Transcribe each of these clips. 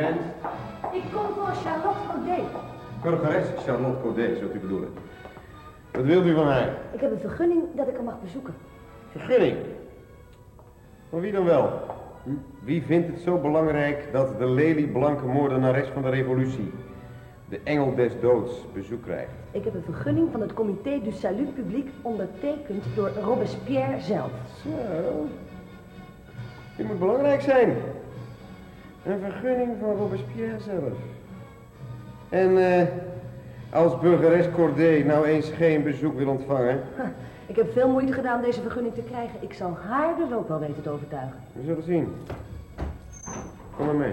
bent? Ik kom voor Charlotte Godet. Burgeres Charlotte Codet, zult u bedoelen. Wat wilt u van mij? Ik heb een vergunning dat ik haar mag bezoeken. Vergunning. Van wie dan wel? Hm? Wie vindt het zo belangrijk dat de lelieblanke moordenares van de revolutie, de engel des doods, bezoek krijgt? Ik heb een vergunning van het Comité du Salut Public ondertekend door Robespierre zelf. Zo. Die moet belangrijk zijn. Een vergunning van Robespierre zelf. En eh, als burgeres Corday nou eens geen bezoek wil ontvangen, Ha, ik heb veel moeite gedaan deze vergunning te krijgen. Ik zal haar dus ook wel weten te overtuigen. we zullen zien. Kom maar mee.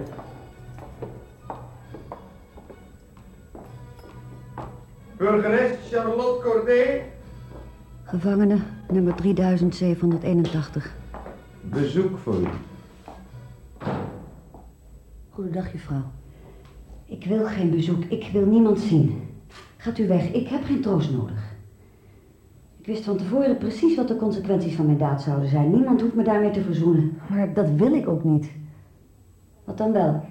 Burgeres Charlotte Corday. Gevangene nummer 3781. Bezoek voor u. Goedendag, juffrouw. Ik wil geen bezoek. Ik wil niemand zien. Gaat u weg. Ik heb geen troost nodig. Ik wist van tevoren precies wat de consequenties van mijn daad zouden zijn. Niemand hoeft me daarmee te verzoenen. Maar dat wil ik ook niet. Wat dan wel?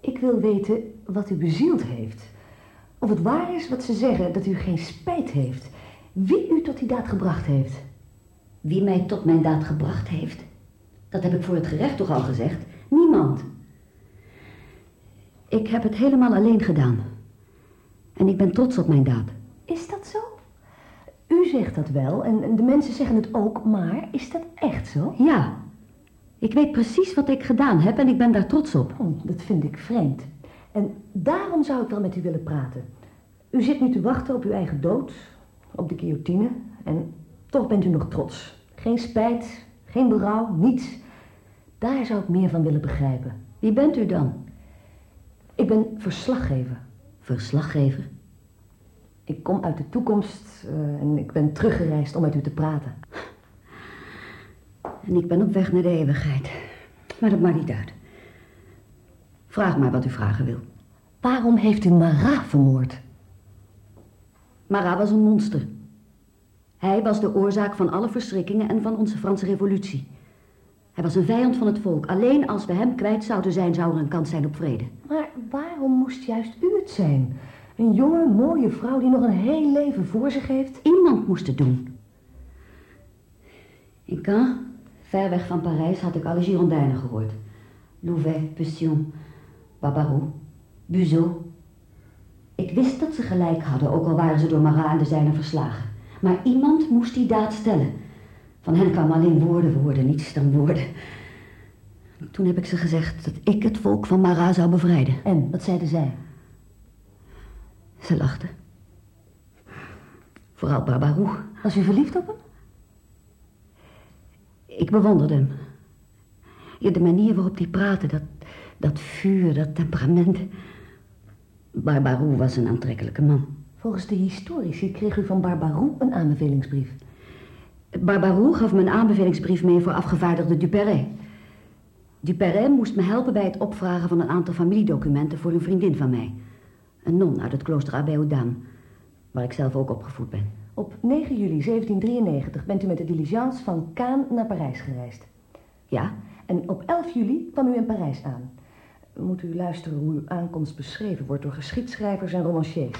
Ik wil weten wat u bezield heeft. Of het waar is wat ze zeggen, dat u geen spijt heeft. Wie u tot die daad gebracht heeft. Wie mij tot mijn daad gebracht heeft? Dat heb ik voor het gerecht toch al gezegd? Niemand. Ik heb het helemaal alleen gedaan. En ik ben trots op mijn daad. Is dat zo? U zegt dat wel en de mensen zeggen het ook, maar is dat echt zo? Ja. Ik weet precies wat ik gedaan heb en ik ben daar trots op. Oh, dat vind ik vreemd. En daarom zou ik wel met u willen praten. U zit nu te wachten op uw eigen dood, op de guillotine. En toch bent u nog trots. Geen spijt, geen berouw, niets. Daar zou ik meer van willen begrijpen. Wie bent u dan? Ik ben verslaggever. Verslaggever. Ik kom uit de toekomst eh, en ik ben teruggereisd om met u te praten. En ik ben op weg naar de eeuwigheid. Maar dat maakt niet uit. Vraag maar wat u vragen wil. Waarom heeft u Marat vermoord? Marat was een monster. Hij was de oorzaak van alle verschrikkingen en van onze Franse revolutie. Hij was een vijand van het volk. Alleen als we hem kwijt zouden zijn, zou er een kans zijn op vrede. Maar waarom moest juist u het zijn? Een jonge, mooie vrouw die nog een heel leven voor zich heeft? Iemand moest het doen. In Caen, ver weg van Parijs, had ik alle Girondijnen gehoord. Louvet, Pession, Barbaroux, Buzot. Ik wist dat ze gelijk hadden, ook al waren ze door Marat en de zijnen verslagen. Maar iemand moest die daad stellen. Van hen kwamen alleen woorden, woorden, niets dan woorden. Toen heb ik ze gezegd dat ik het volk van Marat zou bevrijden. En, wat zeiden zij? Ze lachten. Vooral Barbaroux. Was u verliefd op hem? Ik bewonderde hem. Ja, de manier waarop hij praatte, dat, dat vuur, dat temperament. Barbaroux was een aantrekkelijke man. Volgens de historici kreeg u van Barbaroux een aanbevelingsbrief. Barbaroux gaf me een aanbevelingsbrief mee voor afgevaardigde Duperret. Duperret moest me helpen bij het opvragen van een aantal familiedocumenten voor een vriendin van mij. Een non uit het klooster Abbey aux Dames, waar ik zelf ook opgevoed ben. Op 9 juli 1793 bent u met de diligence van Caen naar Parijs gereisd. Ja, En op 11 juli kwam u in Parijs aan. Moet u luisteren hoe uw aankomst beschreven wordt door geschiedschrijvers en romanciers.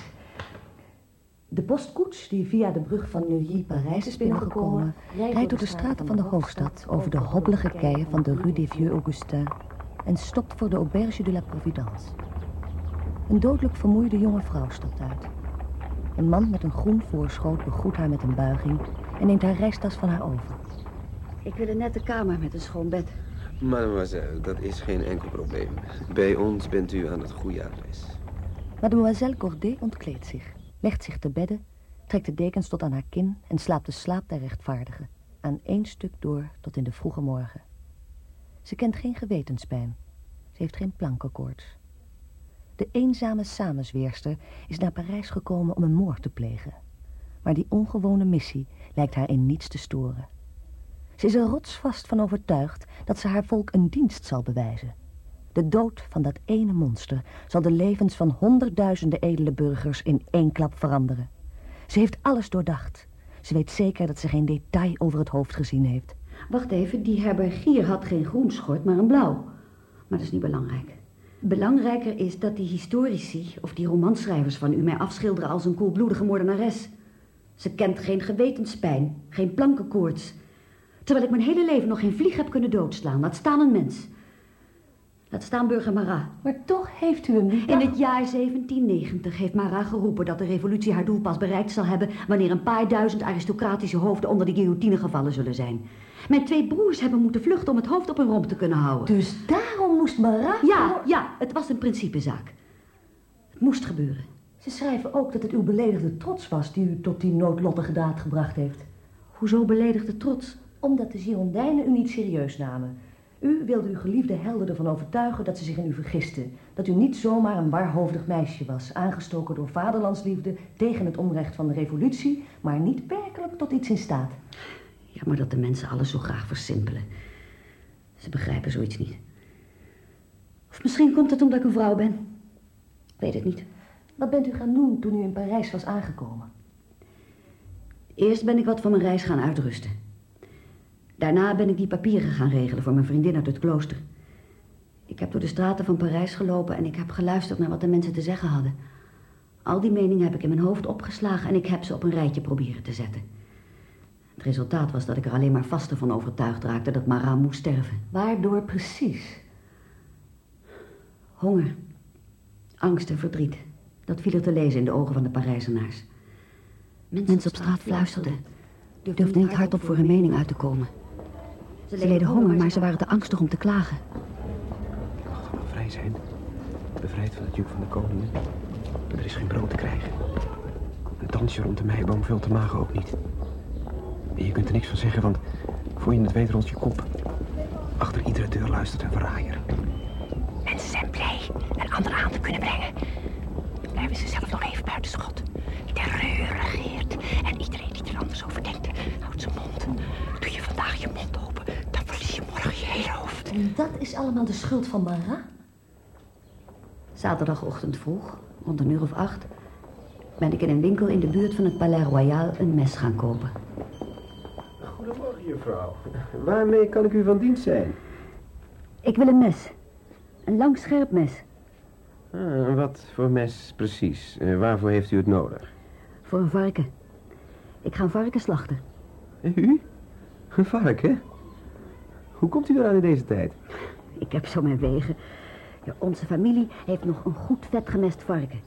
De postkoets die via de brug van Neuilly Parijs is binnengekomen... rijdt door de straten van de hoofdstad over de hobbelige keien van de Rue des Vieux Augustins en stopt voor de Auberge de la Providence. Een dodelijk vermoeide jonge vrouw stapt uit. Een man met een groen voorschoot begroet haar met een buiging en neemt haar reistas van haar over. ik wil een nette kamer met een schoon bed. Mademoiselle, dat is geen enkel probleem. Bij ons bent u aan het goede adres. Mademoiselle Corday ontkleedt zich, legt zich te bedden, trekt de dekens tot aan haar kin en slaapt de slaap der rechtvaardigen, aan één stuk door tot in de vroege morgen. Ze kent geen gewetenspijn. Ze heeft geen plankenkoorts. De eenzame samenzweerster is naar Parijs gekomen om een moord te plegen. Maar die ongewone missie lijkt haar in niets te storen. Ze is er rotsvast van overtuigd dat ze haar volk een dienst zal bewijzen. De dood van dat ene monster zal de levens van honderdduizenden edele burgers in één klap veranderen. Ze heeft alles doordacht. Ze weet zeker dat ze geen detail over het hoofd gezien heeft. Wacht even, die herbergier had geen groen schort, maar een blauw. Maar dat is niet belangrijk. Belangrijker is dat die historici of die romanschrijvers van u mij afschilderen als een koelbloedige moordenares. Ze kent geen gewetenspijn, geen plankenkoorts. Terwijl ik mijn hele leven nog geen vlieg heb kunnen doodslaan. Laat staan een mens. Laat staan burger Marat. Maar toch heeft u hem niet... In het jaar 1790 heeft Marat geroepen dat de revolutie haar doel pas bereikt zal hebben... wanneer een paar duizend aristocratische hoofden onder de guillotine gevallen zullen zijn. Mijn twee broers hebben moeten vluchten om het hoofd op hun romp te kunnen houden. Dus daarom moest Marat... Ja, ja, het was een principezaak. Het moest gebeuren. Ze schrijven ook dat het uw beledigde trots was die u tot die noodlottige daad gebracht heeft. Hoezo beledigde trots? Omdat de Girondijnen u niet serieus namen. U wilde uw geliefde helden ervan overtuigen dat ze zich in u vergisten. Dat u niet zomaar een waarhoofdig meisje was, aangestoken door vaderlandsliefde tegen het onrecht van de revolutie, maar niet werkelijk tot iets in staat. Ja, maar dat de mensen alles zo graag versimpelen. Ze begrijpen zoiets niet. Of misschien komt het omdat ik een vrouw ben. Ik weet het niet. Wat bent u gaan doen toen u in Parijs was aangekomen? Eerst ben ik wat van mijn reis gaan uitrusten. Daarna ben ik die papieren gaan regelen voor mijn vriendin uit het klooster. Ik heb door de straten van Parijs gelopen en ik heb geluisterd naar wat de mensen te zeggen hadden. Al die meningen heb ik in mijn hoofd opgeslagen en ik heb ze op een rijtje proberen te zetten. Het resultaat was dat ik er alleen maar vaster van overtuigd raakte dat Marat moest sterven. Waardoor precies? Honger, angst en verdriet. Dat viel er te lezen in de ogen van de Parijzenaars. Mensen op straat fluisterden. Durfden niet hardop voor hun mening uit te komen. Ze leden honger, maar ze waren te angstig om te klagen. Ik mag toch wel vrij zijn? Bevrijd van het juk van de koningen. Er is geen brood te krijgen. Een dansje rond de meiboom vult de magen ook niet. En je kunt er niks van zeggen, want voor je het weet rolt je kop. Achter iedere deur luistert een verraaier. Mensen zijn blij een ander aan te kunnen brengen. Blijven ze zelf nog even buiten schot. Terreur regeert. En iedereen die er anders over denkt, houdt zijn mond. Doe je vandaag je mond open, En dat is allemaal de schuld van Marat? Zaterdagochtend vroeg, rond een uur of acht, ben ik in een winkel in de buurt van het Palais Royal een mes gaan kopen. Goedemorgen, juffrouw. Waarmee kan ik u van dienst zijn? Ik wil een mes. Een lang scherp mes. Ah, wat voor mes precies? Eh, waarvoor heeft u het nodig? Voor een varken. Ik ga een varken slachten. U? Een varken? Hoe komt u eraan in deze tijd? Ik heb zo mijn wegen. Ja, onze familie heeft nog een goed vet gemest varken.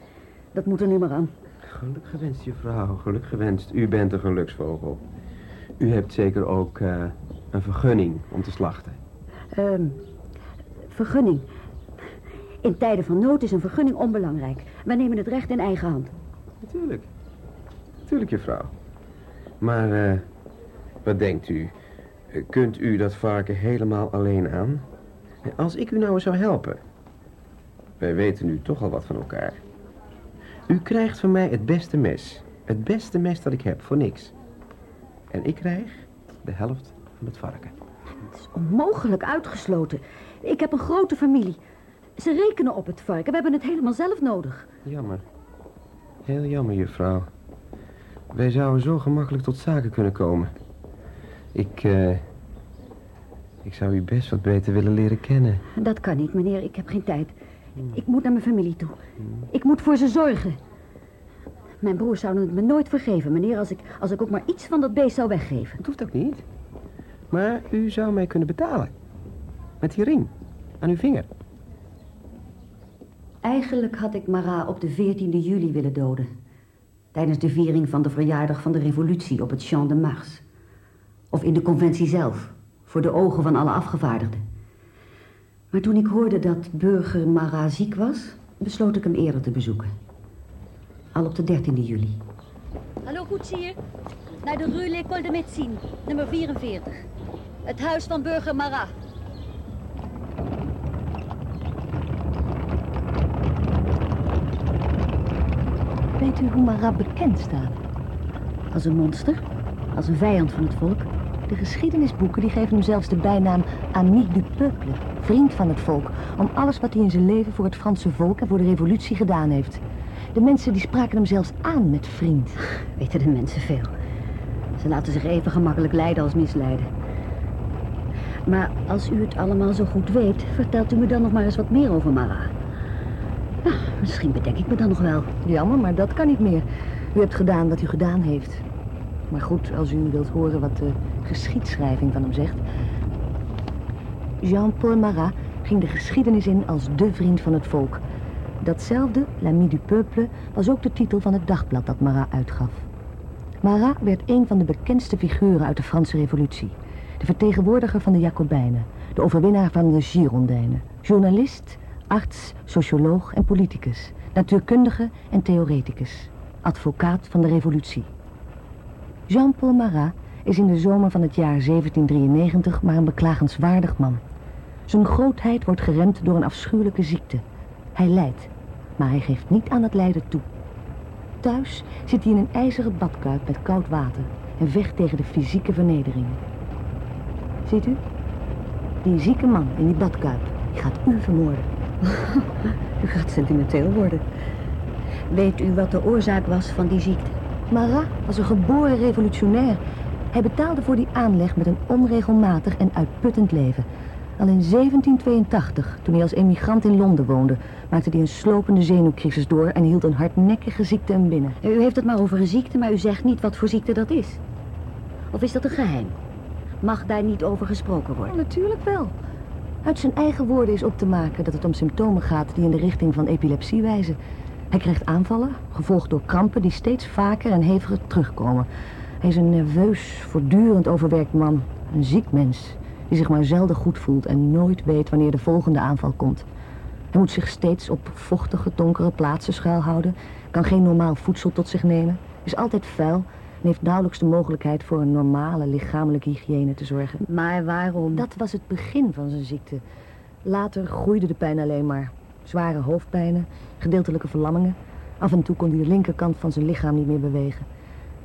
Dat moet er nu maar aan. Geluk gewenst, juffrouw. Geluk gewenst. U bent een geluksvogel. U hebt zeker ook eh, een vergunning om te slachten. Ehm, vergunning. In tijden van nood is een vergunning onbelangrijk. Wij nemen het recht in eigen hand. Natuurlijk. Natuurlijk, juffrouw. Maar eh, wat denkt u? Kunt u dat varken helemaal alleen aan? Als ik u nou eens zou helpen. Wij weten nu toch al wat van elkaar. U krijgt van mij het beste mes. Het beste mes dat ik heb, voor niks. En ik krijg de helft van het varken. Het is onmogelijk uitgesloten. Ik heb een grote familie. Ze rekenen op het varken. We hebben het helemaal zelf nodig. Jammer. Heel jammer, juffrouw. Wij zouden zo gemakkelijk tot zaken kunnen komen. Ik, eh... Ik zou u best wat beter willen leren kennen. Dat kan niet, meneer. Ik heb geen tijd. Ik moet naar mijn familie toe. Ik moet voor ze zorgen. Mijn broers zouden het me nooit vergeven, meneer, als ik, als ik ook maar iets van dat beest zou weggeven. Het hoeft ook niet. Maar u zou mij kunnen betalen. Met die ring. Aan uw vinger. Eigenlijk had ik Marat op de 14e juli willen doden. Tijdens de viering van de verjaardag van de revolutie op het Champ de Mars. Of in de conventie zelf, voor de ogen van alle afgevaardigden. Maar toen ik hoorde dat burger Marat ziek was, besloot ik hem eerder te bezoeken. Al op de 13e juli. Hallo koetsier. Naar de Rue l'École de Médecine, nummer 44. Het huis van burger Marat. Weet u hoe Marat bekend staat? Als een monster, als een vijand van het volk. De geschiedenisboeken die geven hem zelfs de bijnaam Ami du peuple, vriend van het volk, om alles wat hij in zijn leven voor het Franse volk en voor de revolutie gedaan heeft. De mensen die spraken hem zelfs aan met vriend. Weten de mensen veel. Ze laten zich even gemakkelijk leiden als misleiden. Maar als u het allemaal zo goed weet, vertelt u me dan nog maar eens wat meer over Marat. Nou, misschien bedenk ik me dan nog wel. Jammer, maar dat kan niet meer. U hebt gedaan wat u gedaan heeft. Maar goed, als u wilt horen wat de geschiedschrijving van hem zegt. Jean-Paul Marat ging de geschiedenis in als de vriend van het volk. Datzelfde, L'ami du peuple, was ook de titel van het dagblad dat Marat uitgaf. Marat werd een van de bekendste figuren uit de Franse revolutie. De vertegenwoordiger van de Jacobijnen, de overwinnaar van de Girondijnen. Journalist, arts, socioloog en politicus. Natuurkundige en theoreticus. Advocaat van de revolutie. Jean-Paul Marat is in de zomer van het jaar 1793 maar een beklagenswaardig man. Zijn grootheid wordt geremd door een afschuwelijke ziekte. Hij lijdt, maar hij geeft niet aan het lijden toe. Thuis zit hij in een ijzeren badkuip met koud water en vecht tegen de fysieke vernederingen. Ziet u? Die zieke man in die badkuip, die gaat u vermoorden. U gaat sentimenteel worden. Weet u wat de oorzaak was van die ziekte? Marat was een geboren revolutionair. Hij betaalde voor die aanleg met een onregelmatig en uitputtend leven. Al in 1782, toen hij als emigrant in Londen woonde, maakte hij een slopende zenuwcrisis door en hield een hardnekkige ziekte hem binnen. U heeft het maar over een ziekte, maar u zegt niet wat voor ziekte dat is. Of is dat een geheim? Mag daar niet over gesproken worden? natuurlijk wel. Uit zijn eigen woorden is op te maken dat het om symptomen gaat die in de richting van epilepsie wijzen. Hij krijgt aanvallen, gevolgd door krampen die steeds vaker en heviger terugkomen. Hij is een nerveus, voortdurend overwerkt man. Een ziek mens die zich maar zelden goed voelt en nooit weet wanneer de volgende aanval komt. Hij moet zich steeds op vochtige, donkere plaatsen schuilhouden, kan geen normaal voedsel tot zich nemen, is altijd vuil en heeft nauwelijks de mogelijkheid voor een normale lichamelijke hygiëne te zorgen. Maar waarom? Dat was het begin van zijn ziekte. Later groeide de pijn alleen maar. Zware hoofdpijnen, gedeeltelijke verlammingen. Af en toe kon hij de linkerkant van zijn lichaam niet meer bewegen.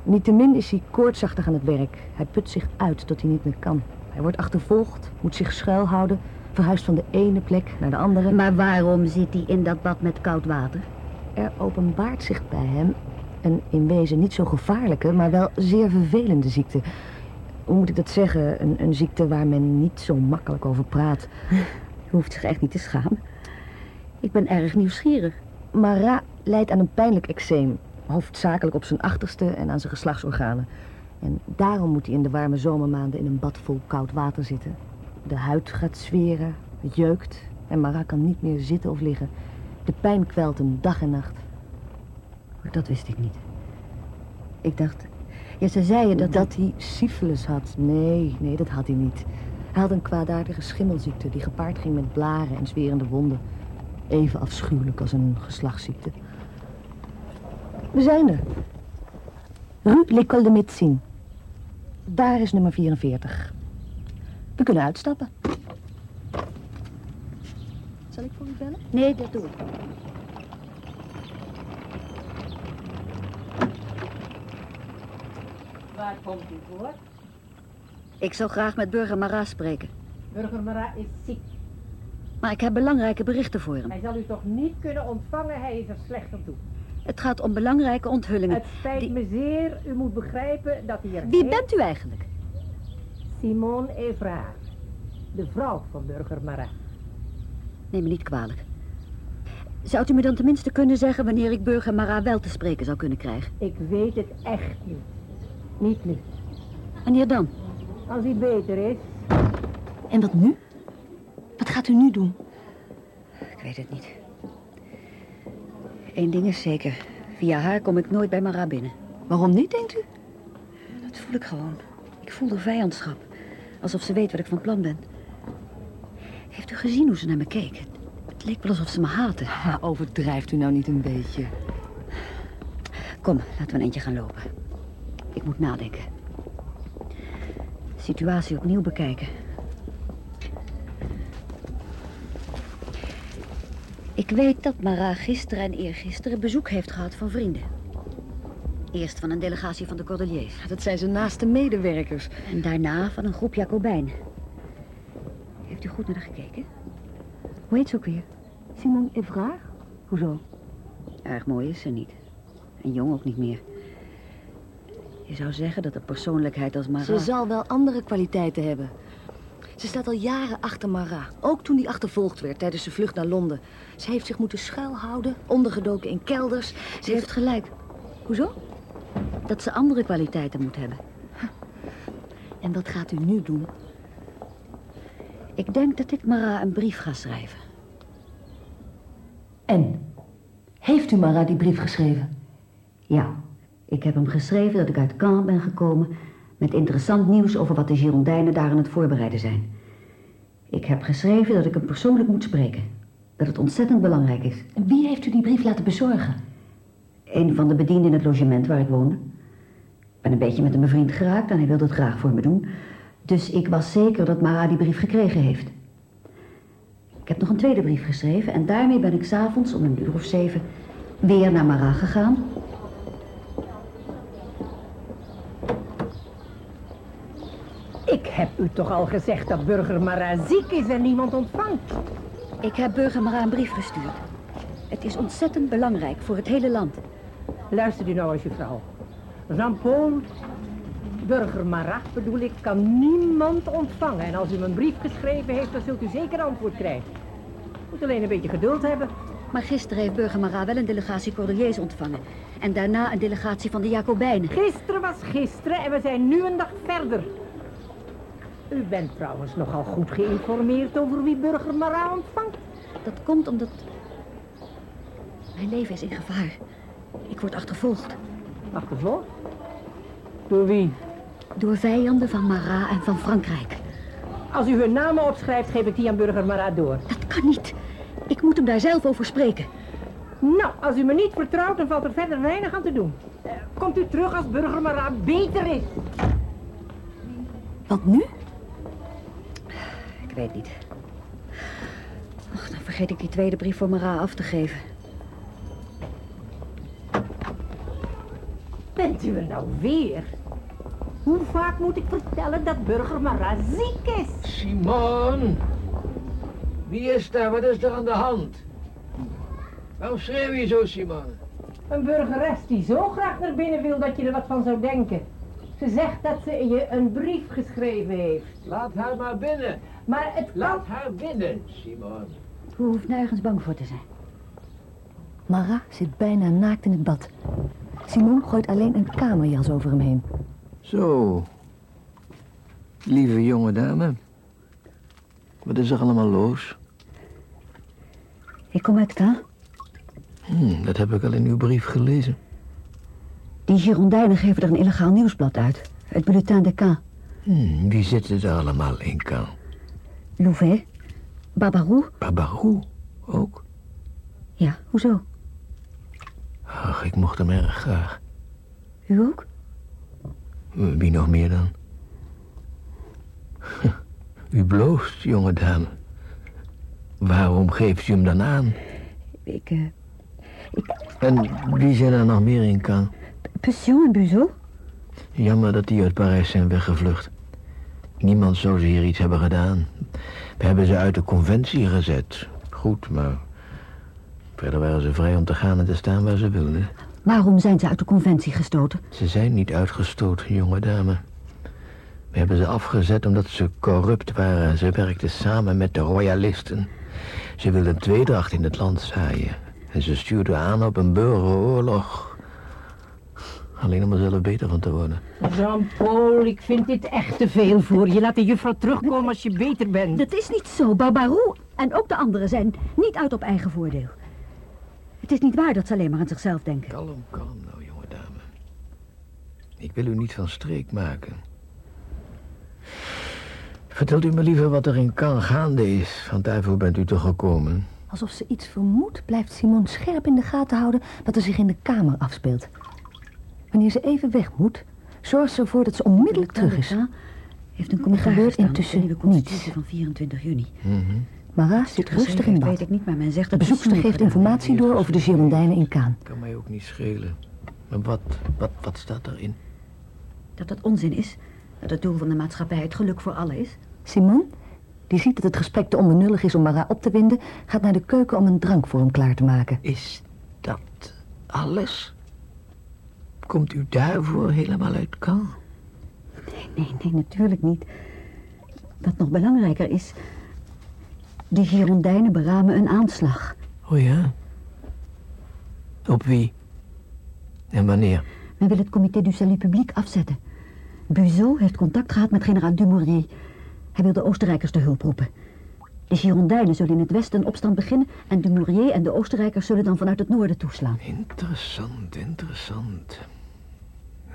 Niettemin is hij koortsachtig aan het werk. Hij put zich uit tot hij niet meer kan. Hij wordt achtervolgd, moet zich schuilhouden, verhuist van de ene plek naar de andere. Maar waarom zit hij in dat bad met koud water? Er openbaart zich bij hem een in wezen niet zo gevaarlijke, maar wel zeer vervelende ziekte. Hoe moet ik dat zeggen? Een, een ziekte waar men niet zo makkelijk over praat. U hoeft zich echt niet te schamen. Ik ben erg nieuwsgierig. Marat lijdt aan een pijnlijk eczeem. Hoofdzakelijk op zijn achterste en aan zijn geslachtsorganen. En daarom moet hij in de warme zomermaanden in een bad vol koud water zitten. De huid gaat zweren, het jeukt en Marat kan niet meer zitten of liggen. De pijn kwelt hem dag en nacht. Dat wist ik niet. Ik dacht... Ja, ze zeiden dat... Dat hij syfilis had. Nee, nee, dat had hij niet. Hij had een kwaadaardige schimmelziekte die gepaard ging met blaren en zwerende wonden. Even afschuwelijk als een geslachtsziekte. We zijn er. Rue l'École de Médecine. Daar is nummer 44. We kunnen uitstappen. Zal ik voor u bellen? Nee, dat doe ik. Waar komt u voor? Ik zou graag met burger Marat spreken. Burger Marat is ziek. Maar ik heb belangrijke berichten voor hem. Hij zal u toch niet kunnen ontvangen, hij is er slecht aan toe. Het gaat om belangrijke onthullingen. Het spijt die- me zeer, u moet begrijpen dat hier... Wie bent u eigenlijk? Simone Evraar, de vrouw van burger Marat. Neem me niet kwalijk. Zou u me dan tenminste kunnen zeggen wanneer ik burger Marat wel te spreken zou kunnen krijgen? Ik weet het echt niet. Niet nu. Wanneer dan? Als hij beter is, En wat nu? Wat gaat u nu doen? Ik weet het niet. Eén ding is zeker. Via haar kom ik nooit bij Marat binnen. Waarom niet, denkt u? Dat voel ik gewoon. Ik voel de vijandschap. Alsof ze weet wat ik van plan ben. Heeft u gezien hoe ze naar me keek? Het, leek wel alsof ze me haatte. Ja, overdrijft u nou niet een beetje. Kom, laten we een eindje gaan lopen. Ik moet nadenken. Situatie opnieuw bekijken. Ik weet dat Mara gisteren en eergisteren bezoek heeft gehad van vrienden. Eerst van een delegatie van de Cordeliers. Dat zijn zijn naaste medewerkers. En daarna van een groep Jacobijn. Heeft u goed naar haar gekeken? Hoe heet ze ook weer? Simon Evraar? Hoezo? Erg mooi is ze niet. En jong ook niet meer. Je zou zeggen dat een persoonlijkheid als Mara... Ze zal wel andere kwaliteiten hebben. Ze staat al jaren achter Marat. Ook toen die achtervolgd werd tijdens de vlucht naar Londen. Ze heeft zich moeten schuilhouden, ondergedoken in kelders. Ze heeft gelijk. Hoezo? Dat ze andere kwaliteiten moet hebben. En wat gaat u nu doen? Ik denk dat ik Mara een brief ga schrijven. En? Heeft u Mara die brief geschreven? Ja, ik heb hem geschreven dat ik uit Caen ben gekomen... met interessant nieuws over wat de Girondijnen daar aan het voorbereiden zijn. Ik heb geschreven dat ik hem persoonlijk moet spreken. Dat het ontzettend belangrijk is. En wie heeft u die brief laten bezorgen? Een van de bedienden in het logement waar ik woonde. Ik ben een beetje met een bevriend geraakt en hij wilde het graag voor me doen. Dus ik was zeker dat Mara die brief gekregen heeft. Ik heb nog een tweede brief geschreven en daarmee ben ik s'avonds om een uur of zeven weer naar Mara gegaan. Ik heb u toch al gezegd dat burger Mara ziek is en niemand ontvangt. Ik heb burger Mara een brief gestuurd. Het is ontzettend belangrijk voor het hele land. Luistert u nou eens, juffrouw. Jean-Paul, burger Marat bedoel ik, kan niemand ontvangen. En als u een brief geschreven heeft, dan zult u zeker antwoord krijgen. Moet alleen een beetje geduld hebben. Maar gisteren heeft burger Marat wel een delegatie Cordeliers ontvangen. En daarna een delegatie van de Jacobijnen. Gisteren was gisteren en we zijn nu een dag verder. U bent trouwens nogal goed geïnformeerd over wie burger Marat ontvangt. Dat komt omdat... Mijn leven is in gevaar. Ik word achtervolgd. Achtervolgd? Door wie? Door vijanden van Marat en van Frankrijk. Als u hun namen opschrijft, geef ik die aan burger Marat door. Dat kan niet. Ik moet hem daar zelf over spreken. Nou, als u me niet vertrouwt, dan valt er verder weinig aan te doen. Eh, Komt u terug als burger Marat beter is. Wat nu? Ik weet niet. Ach, dan vergeet ik die tweede brief voor Marat af te geven. Bent u er nou weer? Hoe vaak moet ik vertellen dat burger Marat ziek is? Simon! Wie is daar? Wat is er aan de hand? Waarom schreeuw je zo, Simon? Een burgeres die zo graag naar binnen wil dat je er wat van zou denken. Ze zegt dat ze je een brief geschreven heeft. Laat haar maar binnen. Maar het kan... Laat haar binnen, Simon. U hoeft nergens bang voor te zijn. Mara zit bijna naakt in het bad. Simon gooit alleen een kamerjas over hem heen. Zo. Lieve jonge dame. Wat is er allemaal los? Ik kom uit Caen. Hm, dat heb ik al in uw brief gelezen. Die Girondijnen geven er een illegaal nieuwsblad uit. Het Bulletin de Caen. Hm, wie zitten er allemaal in Caen? Louvet. Barbarou. Barbarou ook? Ja, hoezo? Ach, ik mocht hem erg graag. U ook? Wie nog meer dan? U bloost, jonge dame. Waarom geeft u hem dan aan? Ik, eh... En wie zijn er nog meer in Caen? Passion en Buzo? Jammer dat die uit Parijs zijn weggevlucht. Niemand zou ze hier iets hebben gedaan. We hebben ze uit de conventie gezet. Goed, maar... Verder waren ze vrij om te gaan en te staan waar ze wilden. Waarom zijn ze uit de conventie gestoten? Ze zijn niet uitgestoten, jonge dame. We hebben ze afgezet omdat ze corrupt waren. Ze werkten samen met de royalisten. Ze wilden tweedracht in het land zaaien. En ze stuurden aan op een burgeroorlog. Alleen om er zelf beter van te worden. Jean-Paul, ik vind dit echt te veel voor je. Laat de juffrouw terugkomen als je beter bent. Dat is niet zo. Barbarou en ook de anderen zijn niet uit op eigen voordeel. Het is niet waar dat ze alleen maar aan zichzelf denken. Kalm, kalm nou, jonge dame. Ik wil u niet van streek maken. Vertelt u me liever wat er in Cannes gaande is, want daarvoor bent u toch gekomen. Alsof ze iets vermoedt, blijft Simon scherp in de gaten houden wat er zich in de kamer afspeelt. Wanneer ze even weg moet, zorgt ze ervoor dat ze onmiddellijk terug is. Heeft een commentaar gebeurt gestaan intussen de niets. constitutie van 24 juni. Mhm. Mara zit rustig in Dat bad. weet ik niet, maar men zegt De dat bezoekster geeft informatie door over de Girondijnen in Kaan. Kan mij ook niet schelen. Maar wat, wat, wat staat erin? Dat het onzin is. Dat het doel van de maatschappij het geluk voor allen is. Simon, die ziet dat het gesprek te onbenullig is om Mara op te winden, gaat naar de keuken om een drank voor hem klaar te maken. Is dat alles? Komt u daarvoor helemaal uit Cannes? Nee, nee, natuurlijk niet. Wat nog belangrijker is... De Girondijnen beramen een aanslag. Oh ja? Op wie? En wanneer? Men wil het comité du salut public afzetten. Buzot heeft contact gehad met generaal Dumouriez. Hij wil de Oostenrijkers te hulp roepen. De Girondijnen zullen in het westen een opstand beginnen... en Dumouriez en de Oostenrijkers zullen dan vanuit het noorden toeslaan. Interessant, interessant.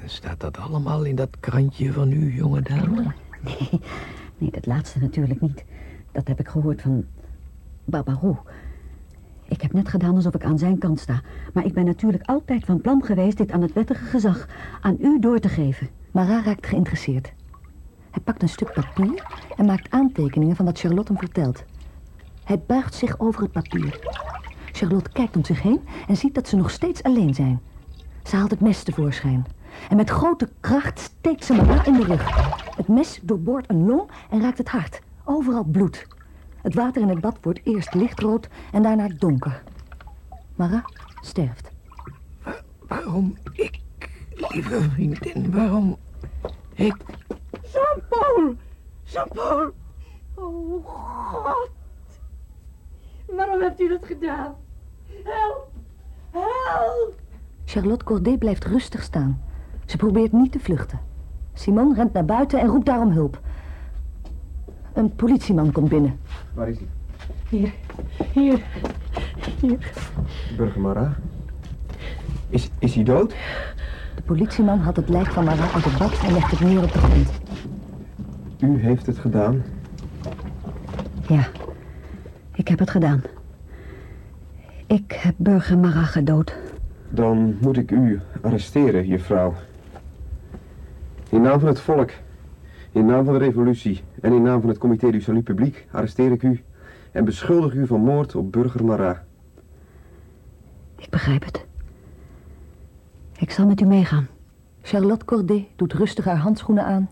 Staat dat allemaal in dat krantje van u, jonge dame? Nee, nee, dat laatste natuurlijk niet. Dat heb ik gehoord van Barbarou. Ik heb net gedaan alsof ik aan zijn kant sta. Maar ik ben natuurlijk altijd van plan geweest dit aan het wettige gezag aan u door te geven. Marat raakt geïnteresseerd. Hij pakt een stuk papier en maakt aantekeningen van wat Charlotte hem vertelt. Hij buigt zich over het papier. Charlotte kijkt om zich heen en ziet dat ze nog steeds alleen zijn. Ze haalt het mes tevoorschijn. En met grote kracht steekt ze Marat in de rug. Het mes doorboort een long en raakt het hart. Overal bloed. Het water in het bad wordt eerst lichtrood en daarna donker. Marat sterft. Waarom ik, lieve vriendin, waarom ik... Jean-Paul! Jean-Paul! Oh, God! Waarom hebt u dat gedaan? Help! Help! Charlotte Corday blijft rustig staan. Ze probeert niet te vluchten. Simon rent naar buiten en roept daarom hulp. Een politieman komt binnen. Waar is hij? Hier, hier, hier. Burger Marat? Is, is hij dood? De politieman haalt het lijk van Marat uit het bad en legt het neer op de grond. U heeft het gedaan. Ja, ik heb het gedaan. Ik heb burger Marat gedood. Dan moet ik u arresteren, juffrouw. In naam van het volk, in naam van de revolutie en in naam van het comité du salut public arresteer ik u en beschuldig u van moord op burger Marat. Ik begrijp het. Ik zal met u meegaan. Charlotte Corday doet rustig haar handschoenen aan,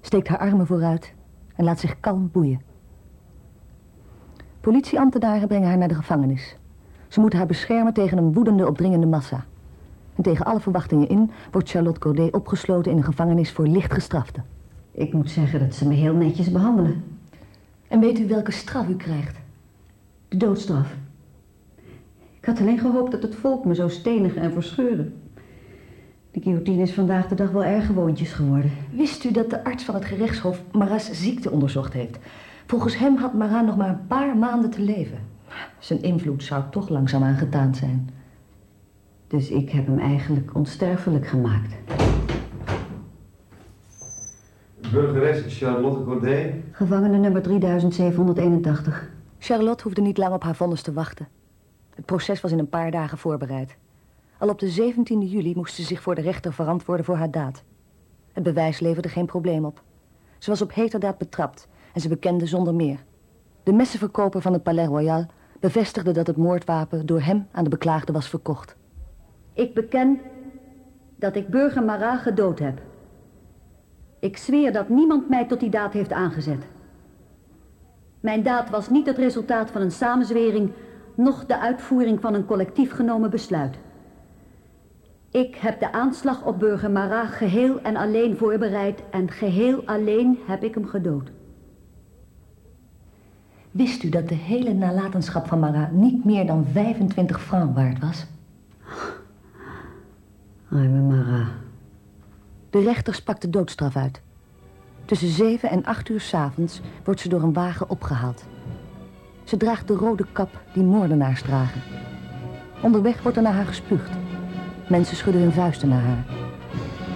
steekt haar armen vooruit en laat zich kalm boeien. Politieambtenaren brengen haar naar de gevangenis. Ze moeten haar beschermen tegen een woedende, opdringende massa. En tegen alle verwachtingen in wordt Charlotte Corday opgesloten in een gevangenis voor licht gestraften. Ik moet zeggen dat ze me heel netjes behandelen. En weet u welke straf u krijgt? De doodstraf. Ik had alleen gehoopt dat het volk me zou stenigen en verscheuren. De guillotine is vandaag de dag wel erg gewoontjes geworden. Wist u dat de arts van het gerechtshof Marat's ziekte onderzocht heeft? Volgens hem had Marat nog maar een paar maanden te leven. Zijn invloed zou toch langzaamaan getaan zijn. Dus ik heb hem eigenlijk onsterfelijk gemaakt. Burgeres Charlotte Corday. Gevangene nummer 3781. Charlotte hoefde niet lang op haar vonnis te wachten. Het proces was in een paar dagen voorbereid. Al op de 17e juli moest ze zich voor de rechter verantwoorden voor haar daad. Het bewijs leverde geen probleem op. Ze was op heterdaad betrapt en ze bekende zonder meer. De messenverkoper van het Palais Royal bevestigde dat het moordwapen door hem aan de beklaagde was verkocht. Ik beken dat ik burger Marat gedood heb. Ik zweer dat niemand mij tot die daad heeft aangezet. Mijn daad was niet het resultaat van een samenzwering, noch de uitvoering van een collectief genomen besluit. Ik heb de aanslag op burger Marat geheel en alleen voorbereid en geheel alleen heb ik hem gedood. Wist u dat de hele nalatenschap van Marat niet meer dan 25 francs waard was? Arme Marat. De rechter sprak de doodstraf uit. Tussen zeven en acht uur s'avonds wordt ze door een wagen opgehaald. Ze draagt de rode kap die moordenaars dragen. Onderweg wordt er naar haar gespuugd. Mensen schudden hun vuisten naar haar.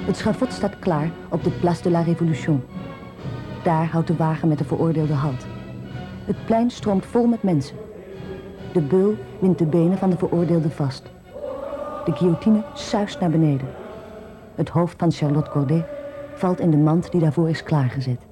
Het schavot staat klaar op de Place de la Révolution. Daar houdt de wagen met de veroordeelde halt. Het plein stroomt vol met mensen. De beul wint de benen van de veroordeelde vast. De guillotine suist naar beneden. Het hoofd van Charlotte Corday valt in de mand die daarvoor is klaargezet.